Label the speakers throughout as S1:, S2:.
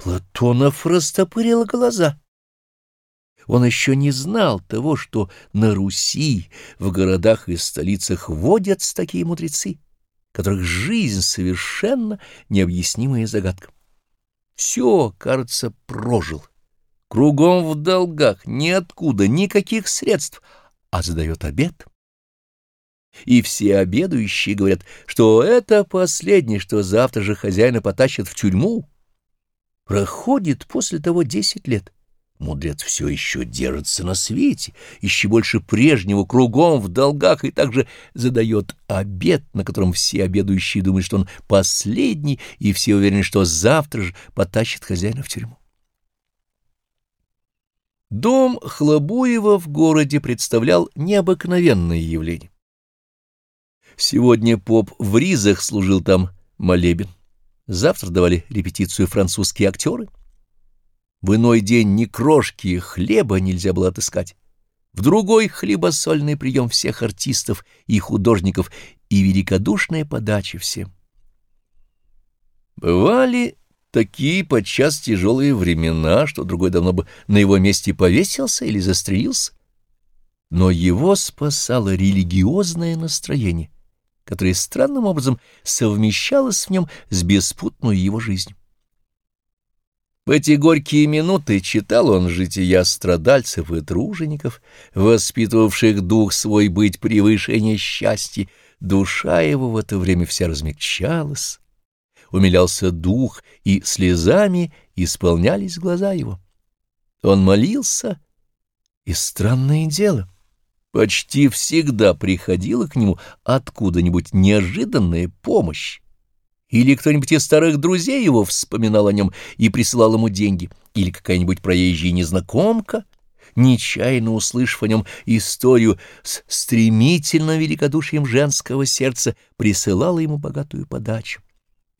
S1: Платонов растопырил глаза. Он еще не знал того, что на Руси, в городах и столицах водятся такие мудрецы, которых жизнь совершенно необъяснимая загадка. Все, кажется, прожил. Кругом в долгах, ниоткуда, никаких средств, а задает обед. И все обедающие говорят, что это последнее, что завтра же хозяина потащат в тюрьму. Проходит после того десять лет. Мудрец все еще держится на свете, еще больше прежнего, кругом в долгах, и также задает обед, на котором все обедающие думают, что он последний, и все уверены, что завтра же потащит хозяина в тюрьму. Дом Хлобуева в городе представлял необыкновенное явление. Сегодня поп в ризах служил там молебен. Завтра давали репетицию французские актеры. В иной день ни крошки хлеба нельзя было отыскать. В другой — хлебосольный прием всех артистов и художников и великодушная подача всем. Бывали такие подчас тяжелые времена, что другой давно бы на его месте повесился или застрелился. Но его спасало религиозное настроение — которое странным образом совмещалось в нем с беспутной его жизнью. В эти горькие минуты читал он жития страдальцев и тружеников, воспитывавших дух свой быть превыше несчастья. Душа его в это время вся размягчалась, умилялся дух, и слезами исполнялись глаза его. Он молился, и странное дело — Почти всегда приходила к нему откуда-нибудь неожиданная помощь. Или кто-нибудь из старых друзей его вспоминал о нем и присылал ему деньги, или какая-нибудь проезжая незнакомка, нечаянно услышав о нем историю с стремительным великодушием женского сердца, присылала ему богатую подачу.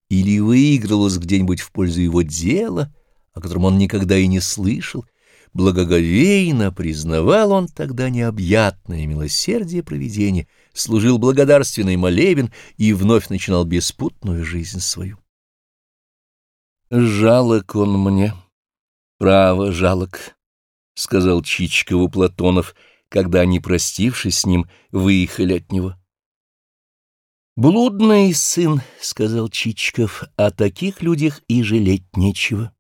S1: Или выигралась где-нибудь в пользу его дела, о котором он никогда и не слышал, Благоговейно признавал он тогда необъятное милосердие провидения, служил благодарственный молебен и вновь начинал беспутную жизнь свою. «Жалок он мне, право жалок», — сказал Чичкову Платонов, когда они, простившись с ним, выехали от него. «Блудный сын», — сказал Чичков, — «о таких людях и жалеть нечего».